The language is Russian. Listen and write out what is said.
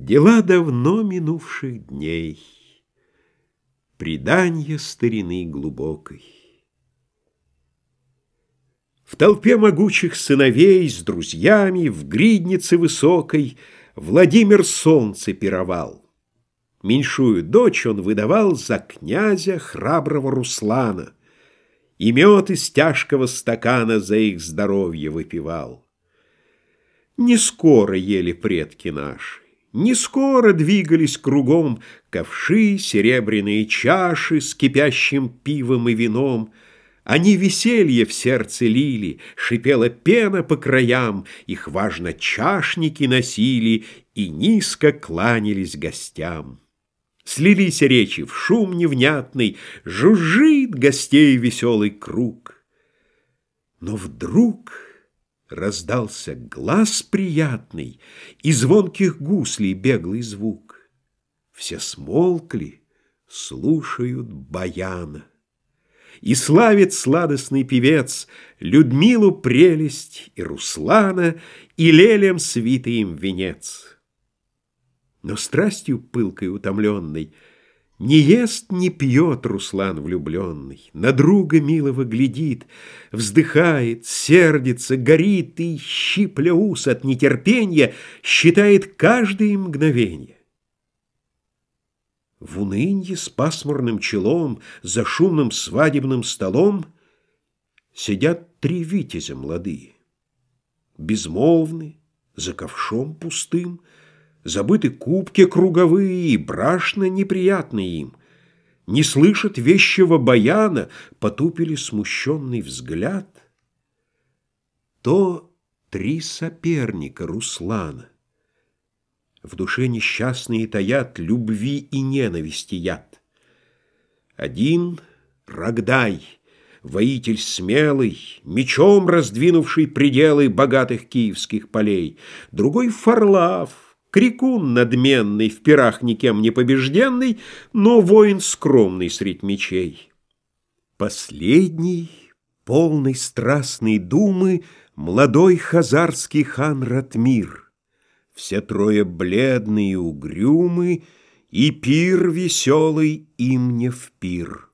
Дела давно минувших дней, Преданье старины глубокой. В толпе могучих сыновей С друзьями в гриднице высокой Владимир солнце пировал. Меньшую дочь он выдавал За князя храброго Руслана, И мед из тяжкого стакана За их здоровье выпивал. Не скоро ели предки наши, не скоро двигались кругом ковши, серебряные чаши с кипящим пивом и вином. Они веселье в сердце лили, шипела пена по краям, их, важно, чашники носили и низко кланялись гостям. Слились речи в шум невнятный, жужжит гостей веселый круг. Но вдруг... Раздался глаз приятный И звонких гуслей беглый звук. Все смолкли, слушают баяна. И славит сладостный певец Людмилу прелесть и Руслана, И лелем свитый им венец. Но страстью пылкой утомленной — не ест, не пьет Руслан влюбленный, На друга милого глядит, Вздыхает, сердится, горит И, щипля ус от нетерпения, Считает каждое мгновенье. В унынье с пасмурным челом За шумным свадебным столом Сидят три витязя молодые, Безмолвны, за ковшом пустым — Забыты кубки круговые, и брашно неприятны им. Не слышат вещего баяна, потупили смущенный взгляд. То три соперника Руслана. В душе несчастные таят любви и ненависти яд. Один — Рогдай, воитель смелый, мечом раздвинувший пределы богатых киевских полей. Другой — Фарлав — Крикун надменный, в пирах никем не побежденный, но воин скромный средь мечей. Последний, полный страстной думы, молодой хазарский хан Ратмир. Все трое бледные, угрюмы, и пир веселый им не в пир.